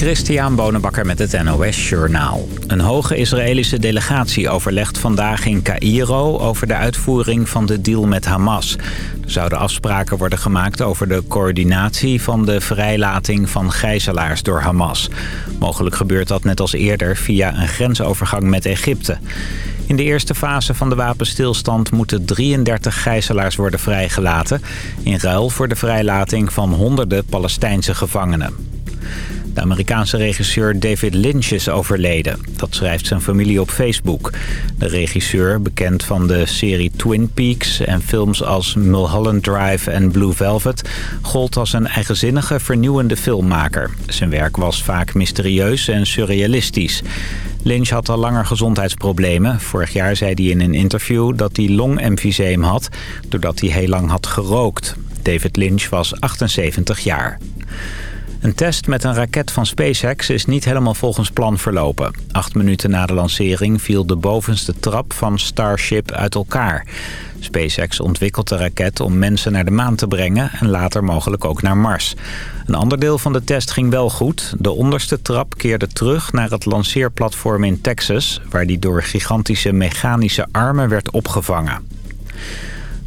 Christian Bonenbakker met het NOS Journaal. Een hoge Israëlische delegatie overlegt vandaag in Cairo... over de uitvoering van de deal met Hamas. Er zouden afspraken worden gemaakt over de coördinatie... van de vrijlating van gijzelaars door Hamas. Mogelijk gebeurt dat net als eerder via een grensovergang met Egypte. In de eerste fase van de wapenstilstand moeten 33 gijzelaars worden vrijgelaten... in ruil voor de vrijlating van honderden Palestijnse gevangenen. De Amerikaanse regisseur David Lynch is overleden. Dat schrijft zijn familie op Facebook. De regisseur, bekend van de serie Twin Peaks en films als Mulholland Drive en Blue Velvet... gold als een eigenzinnige, vernieuwende filmmaker. Zijn werk was vaak mysterieus en surrealistisch. Lynch had al langer gezondheidsproblemen. Vorig jaar zei hij in een interview dat hij longemfyseem had... doordat hij heel lang had gerookt. David Lynch was 78 jaar. Een test met een raket van SpaceX is niet helemaal volgens plan verlopen. Acht minuten na de lancering viel de bovenste trap van Starship uit elkaar. SpaceX ontwikkelt de raket om mensen naar de maan te brengen en later mogelijk ook naar Mars. Een ander deel van de test ging wel goed. De onderste trap keerde terug naar het lanceerplatform in Texas... waar die door gigantische mechanische armen werd opgevangen.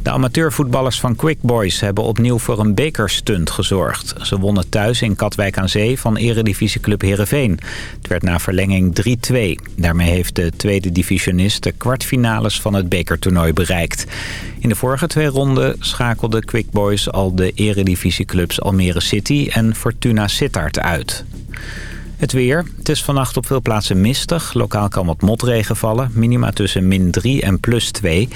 De amateurvoetballers van Quick Boys hebben opnieuw voor een bekerstunt gezorgd. Ze wonnen thuis in Katwijk aan Zee van eredivisieclub Heerenveen. Het werd na verlenging 3-2. Daarmee heeft de tweede divisionist de kwartfinales van het bekertoernooi bereikt. In de vorige twee ronden schakelden Quick Boys al de eredivisieclubs Almere City en Fortuna Sittard uit. Het weer. Het is vannacht op veel plaatsen mistig. Lokaal kan wat motregen vallen. Minima tussen min 3 en plus 2.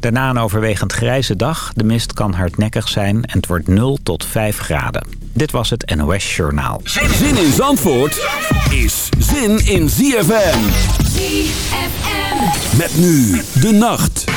Daarna een overwegend grijze dag. De mist kan hardnekkig zijn en het wordt 0 tot 5 graden. Dit was het NOS Journaal. Zin in Zandvoort is zin in ZFM. ZFM. Met nu de nacht.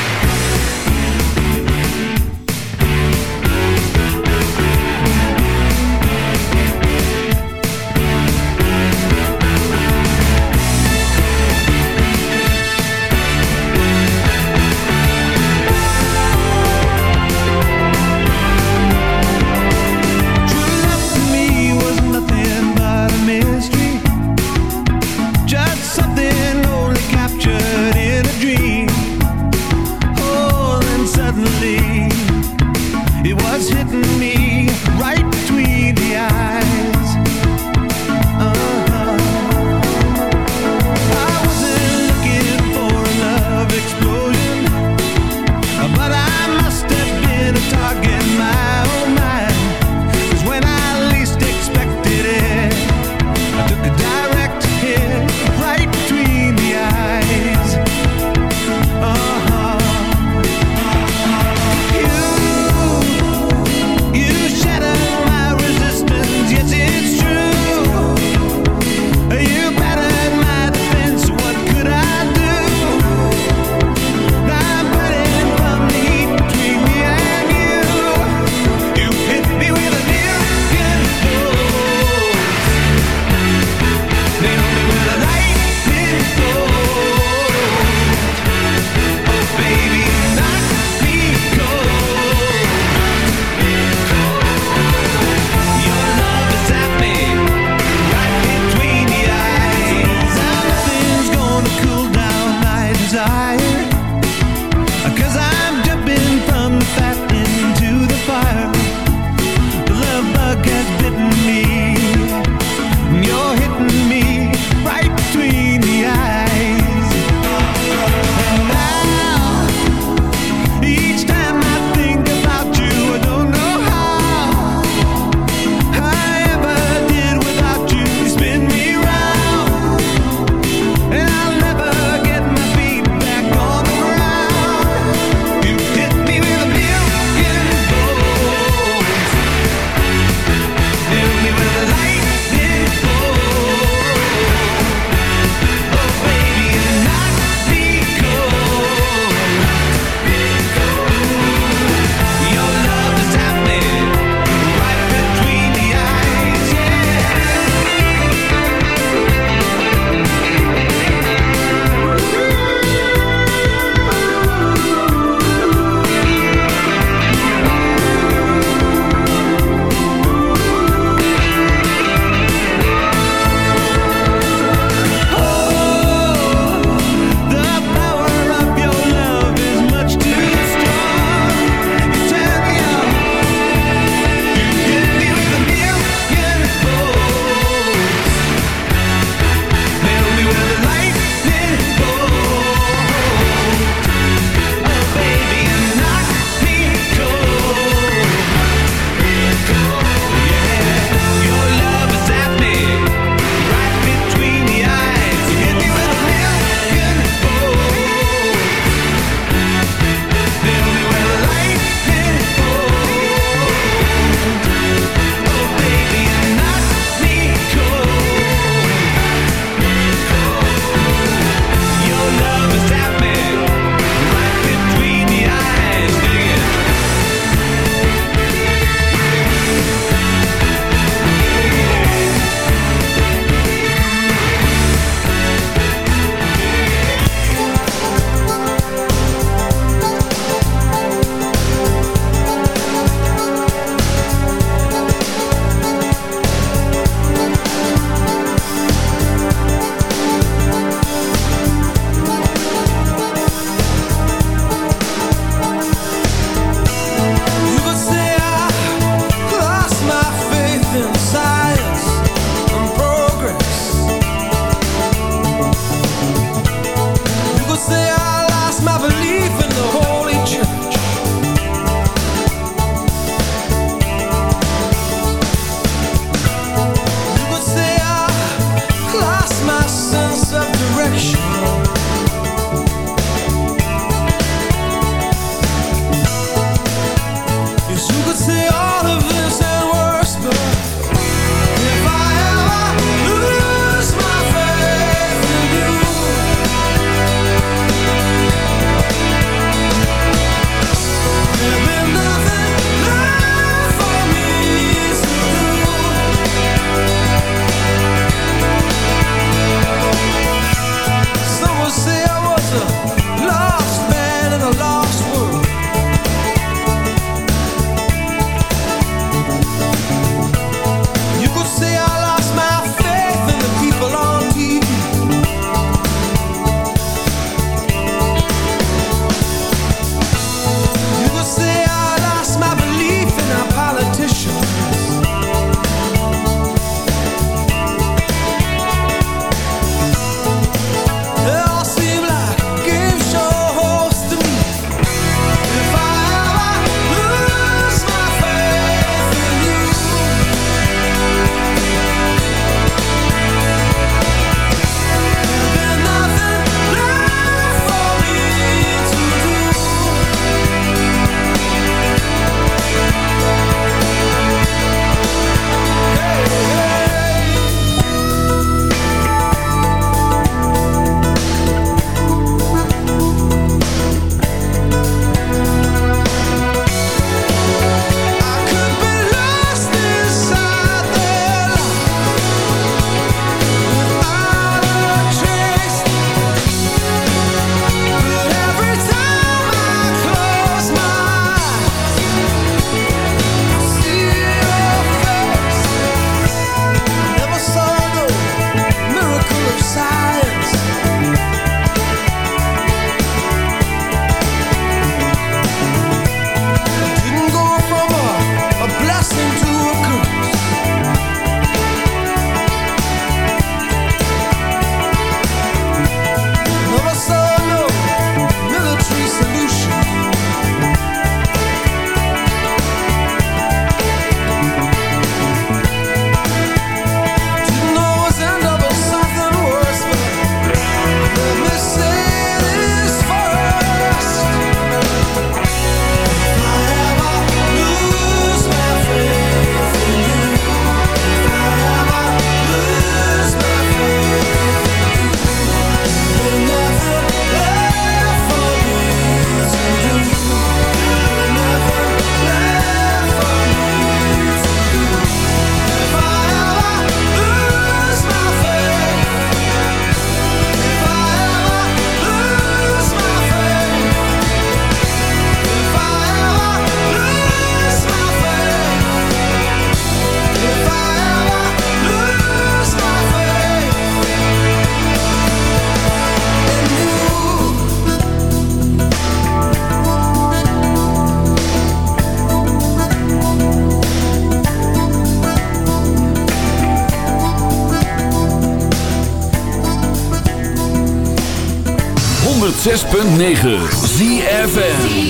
ZFM.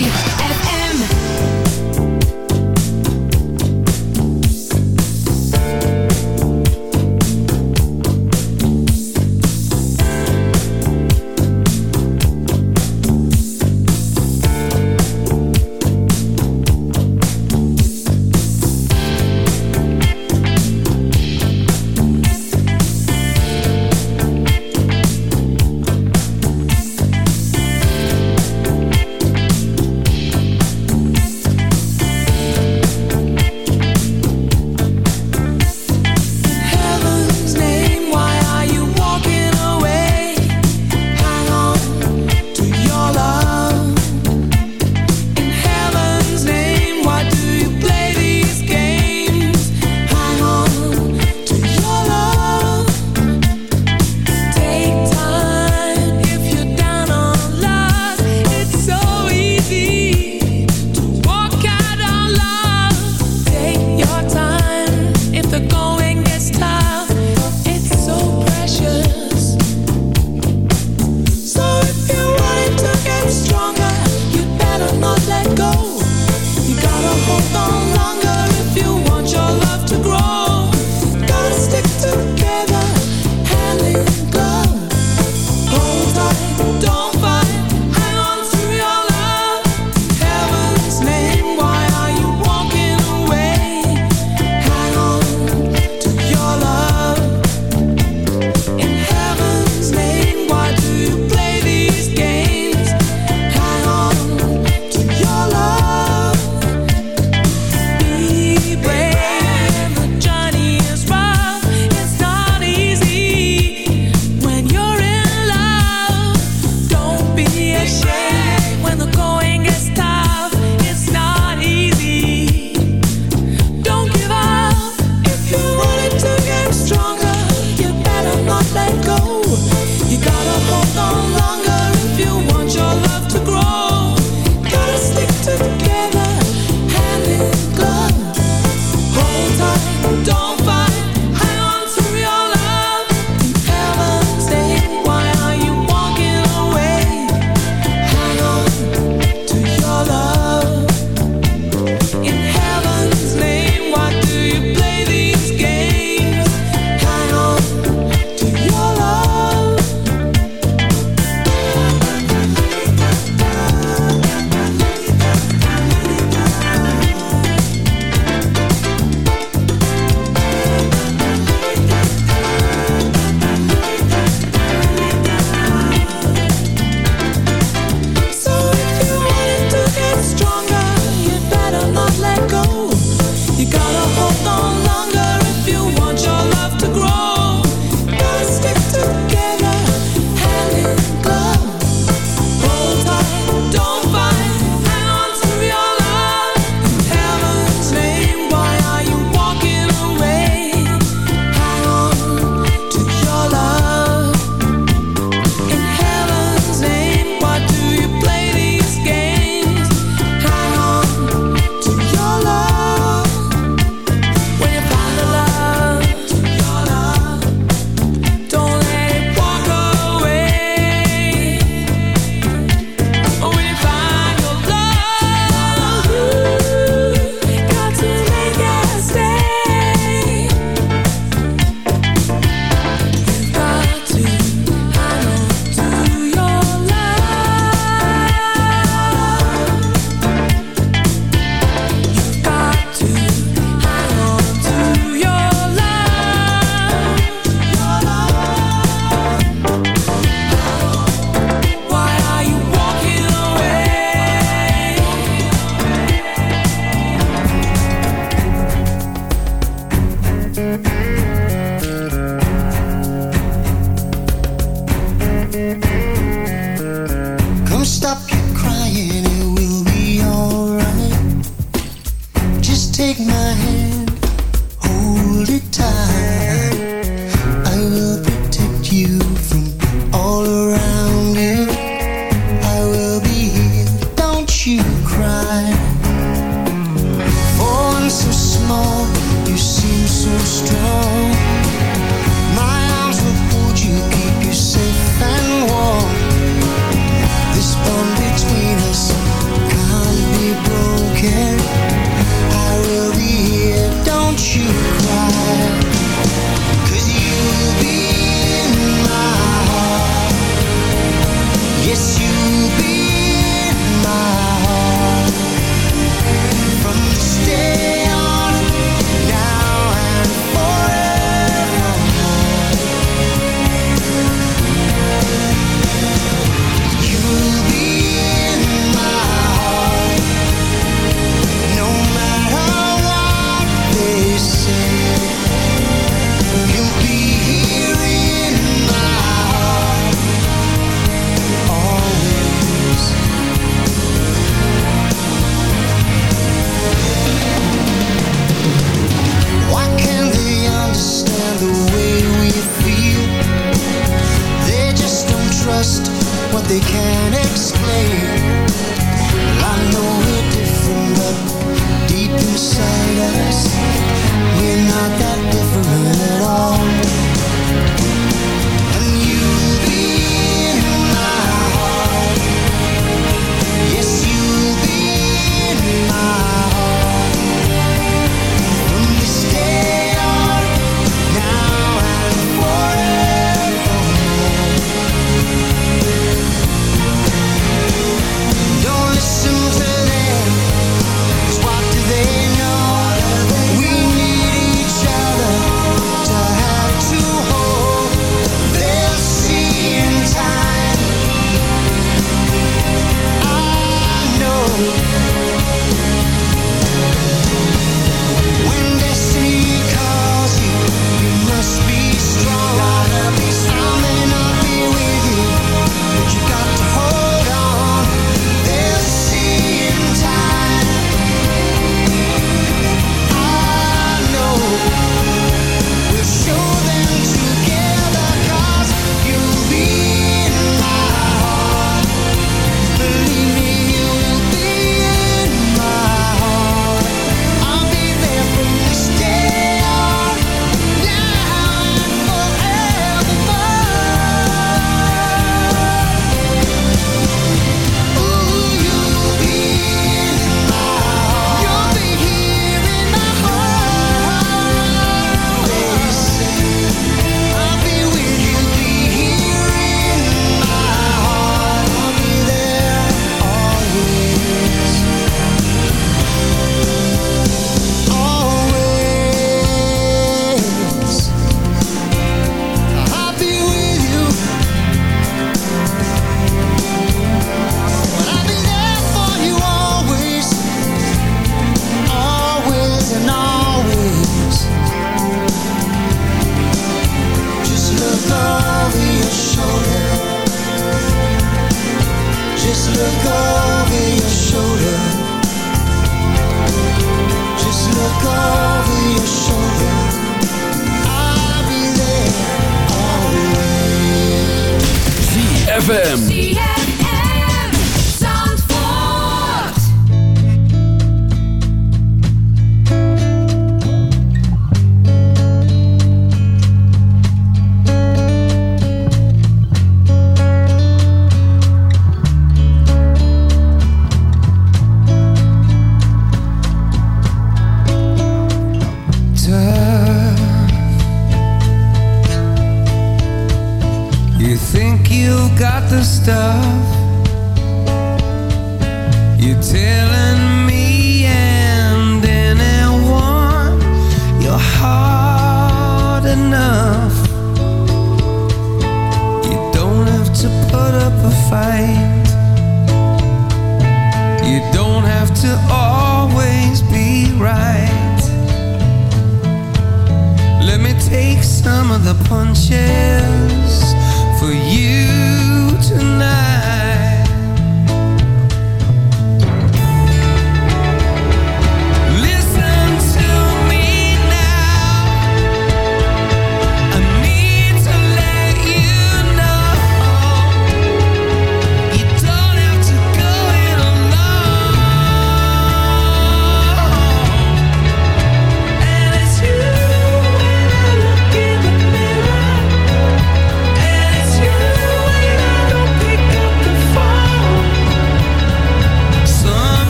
ZFM.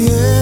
yeah.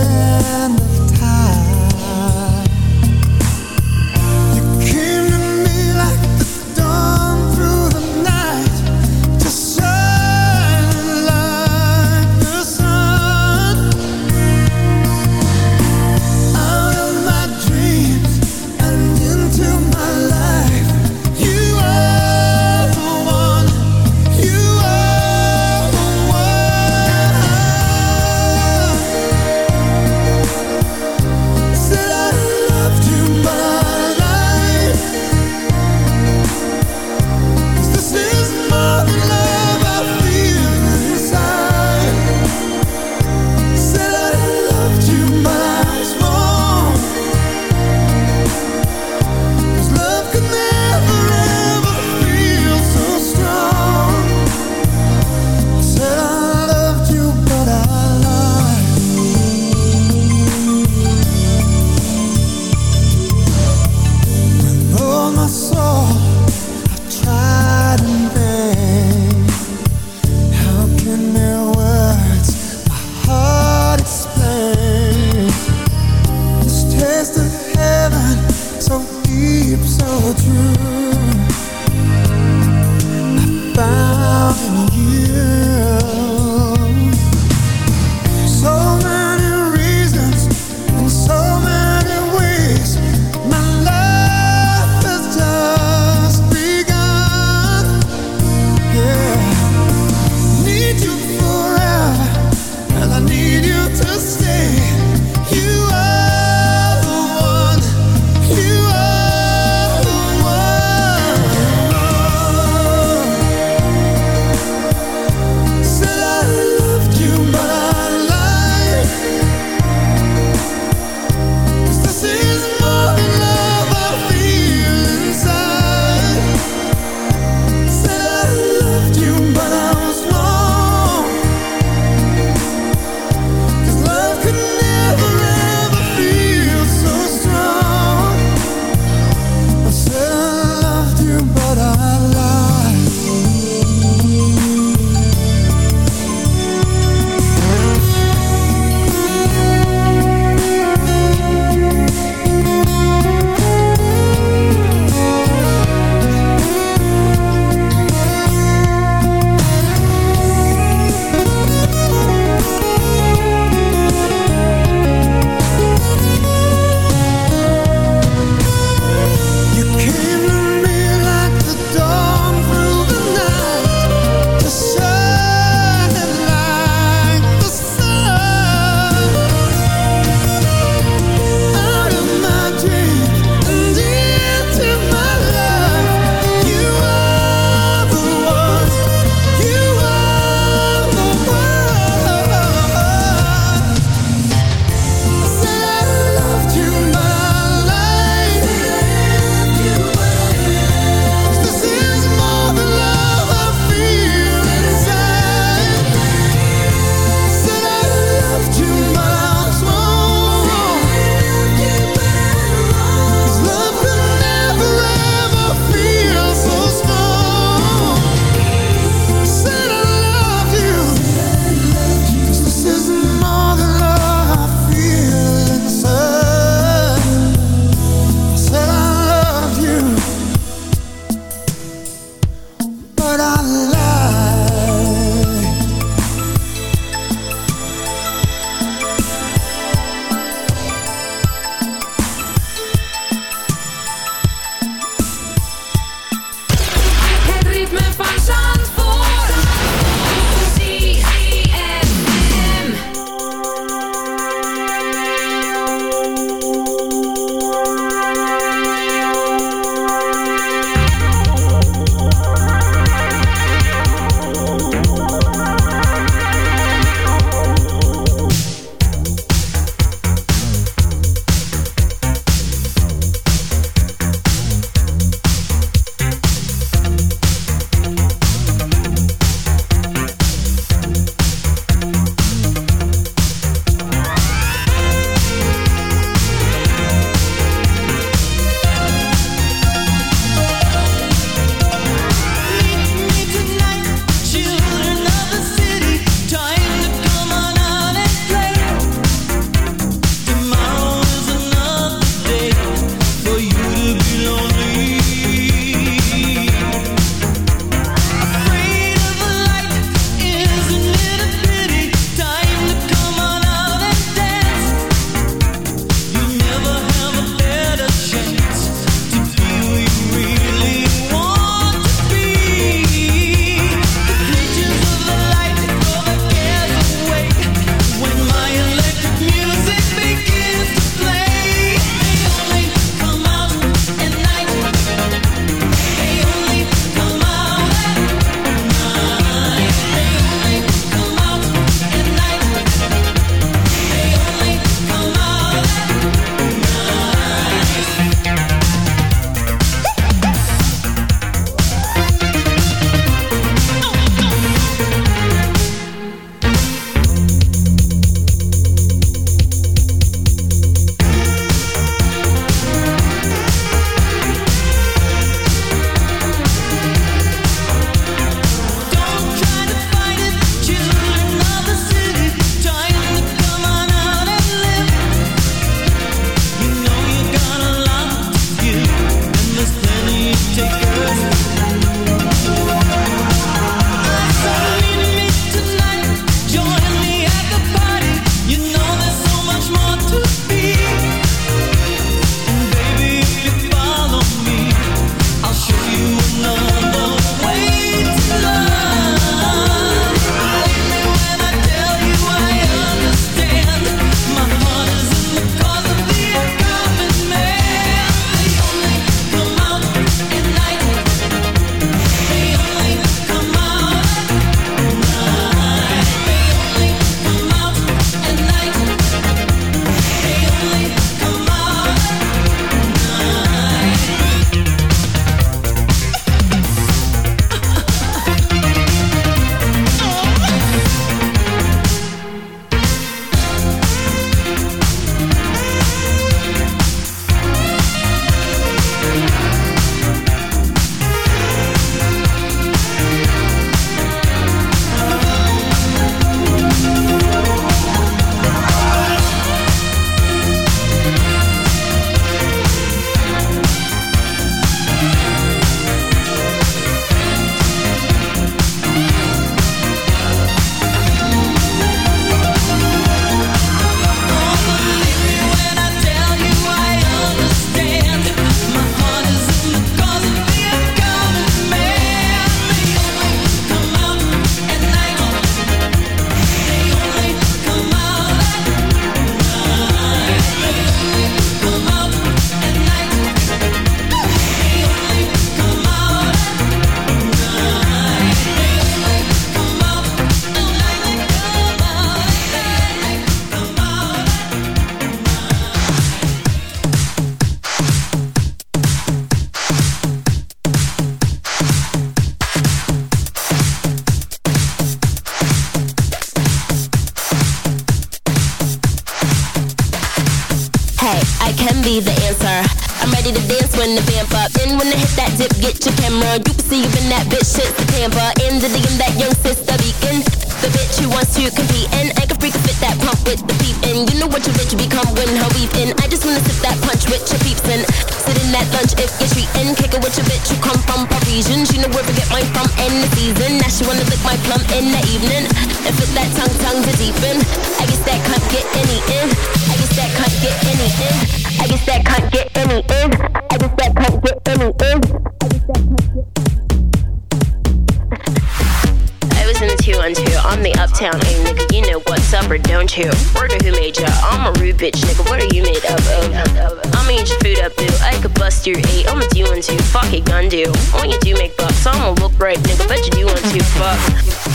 I'ma look right, nigga. Bet you do want to. Fuck.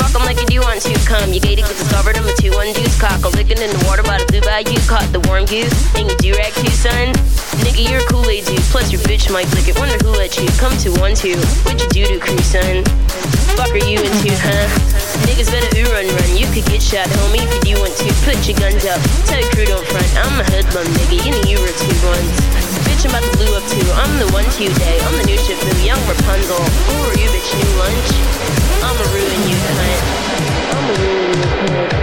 Fuck 'em like you do want to. Come, you gated, get discovered. I'm a two one deuce cock. I'm licking in the water by the blue bayou. Caught the warm goose. And you do rag too, son. Nigga, you're a Kool-Aid dude. Plus your bitch might lick it. Wonder who let you come to one two. What you do to crew, son? Fuck are you into, huh? Niggas better ooh run run. You could get shot, homie, if you want to. Put your guns up. Tell your crew don't front. I'm a hoodlum, nigga. You know you were two ones. I'm about to blue up too. I'm the one to day. I'm the new new young Rapunzel. Who are you, bitch? New lunch? I'ma ruin you, cunt. I'ma ruin you, cunt.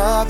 up.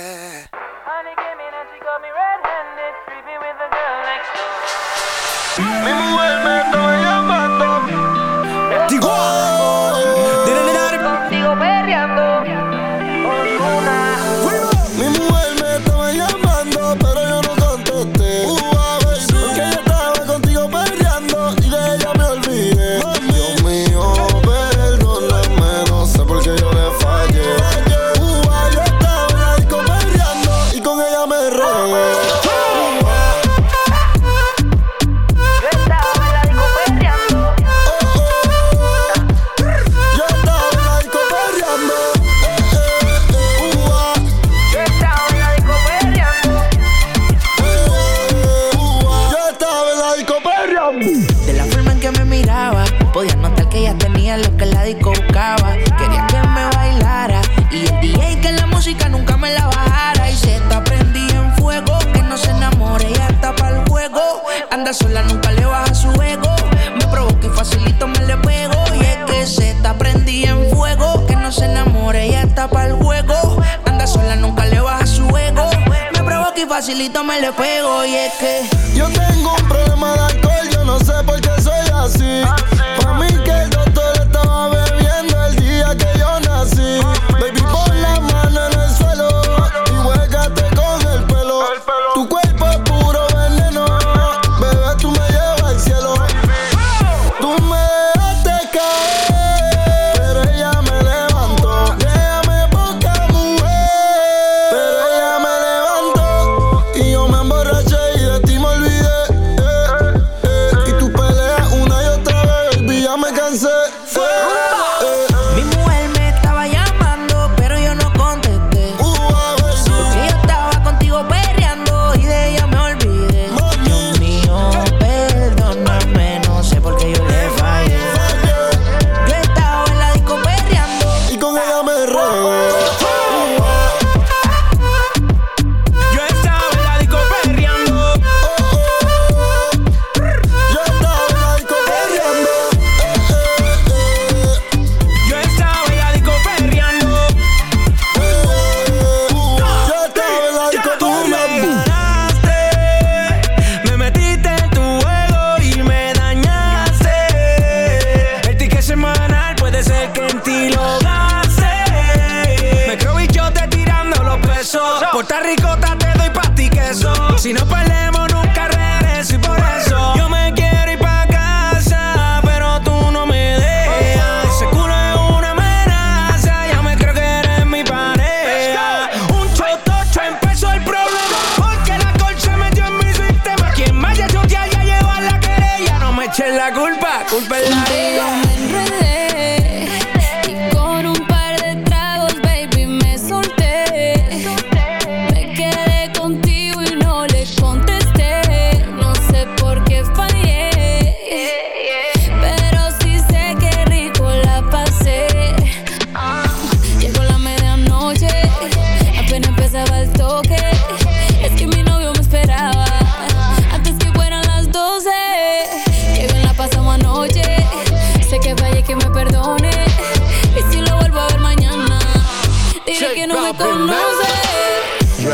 Honey came in and she got me red-handed, creeping with a girl next door. solito me le pego y es que yo tengo un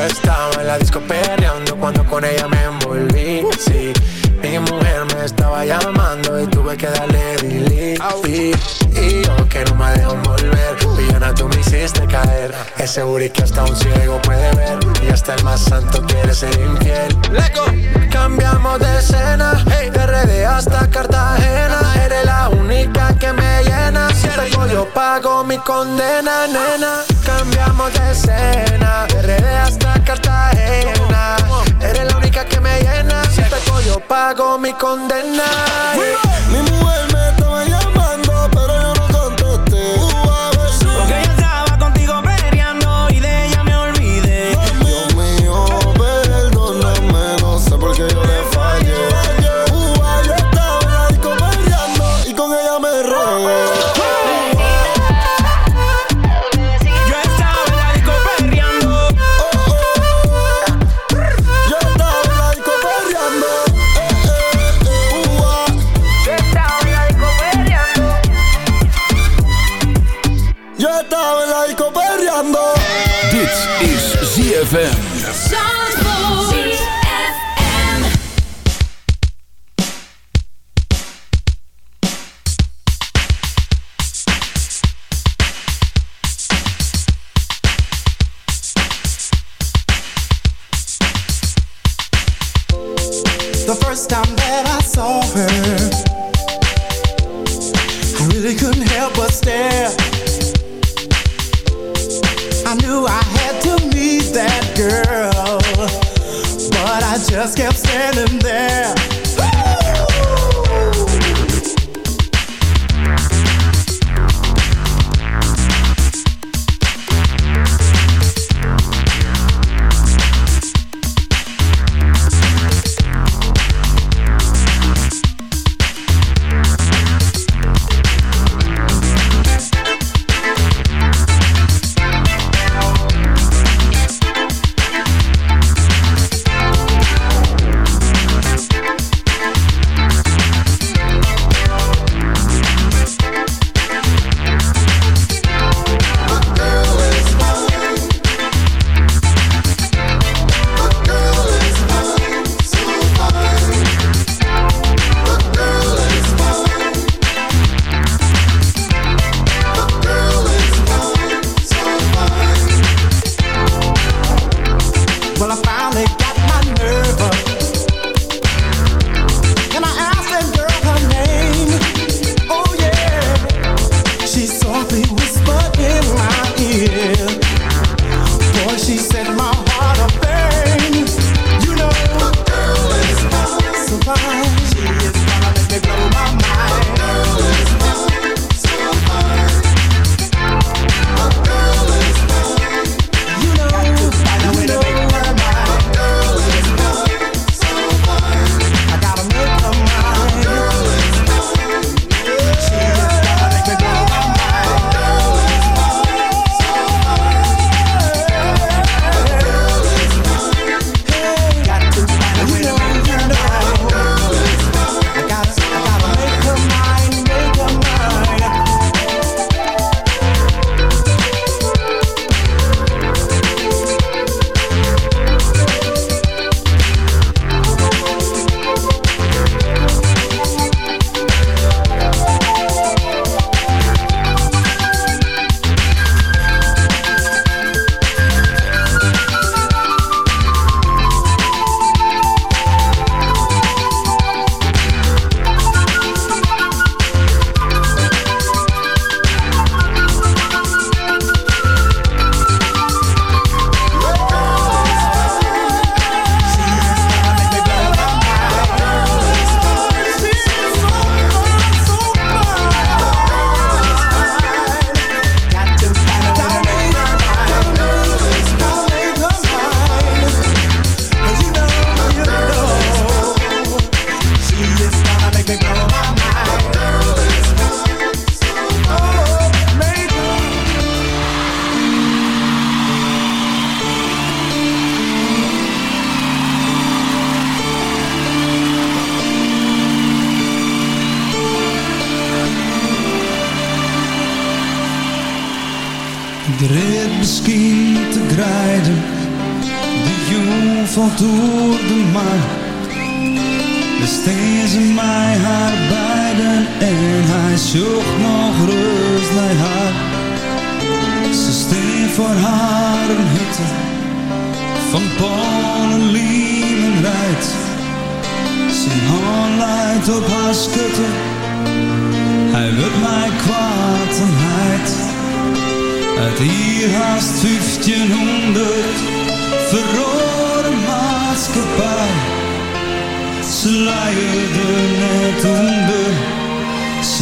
estaba en la disco peleando cuando con ella me envolví. Sí, mi mujer me está estaba llamando y tuve que darle delete. Y yo que no me dejo volver Villana, tú me hiciste caer. Es seguro que hasta un ciego puede ver. Y hasta el más santo quiere ser infiel. Leco. Cambiamos de escena. Hey. De RD hasta Cartagena. Eres la única que me llena. Si te yo pago mi condena, nena. Cambiamos de escena. De RD hasta Cartagena. Eres la única que me llena. Si te yo pago mi condena. night.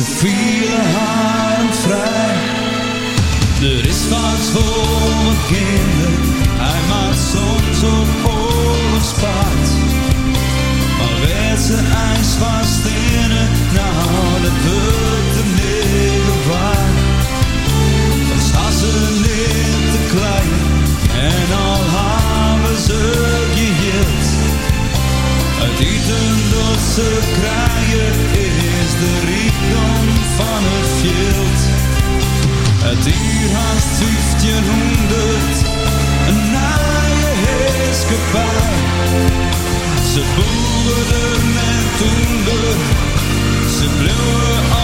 Vielen haar vrij. Er is wat voor mijn kinderen, hij maakt soms op oorlogspaard. Maar werd ze ijs vast in het, nou dat wordt de negen waard. Dan staan ze niet te klein en al hebben ze geheeld. Het eten dat ze krijgen de rijkdom van het veld. Het uur haast 1500, een naaie heerskepaar. Ze boeren met toender, ze bleven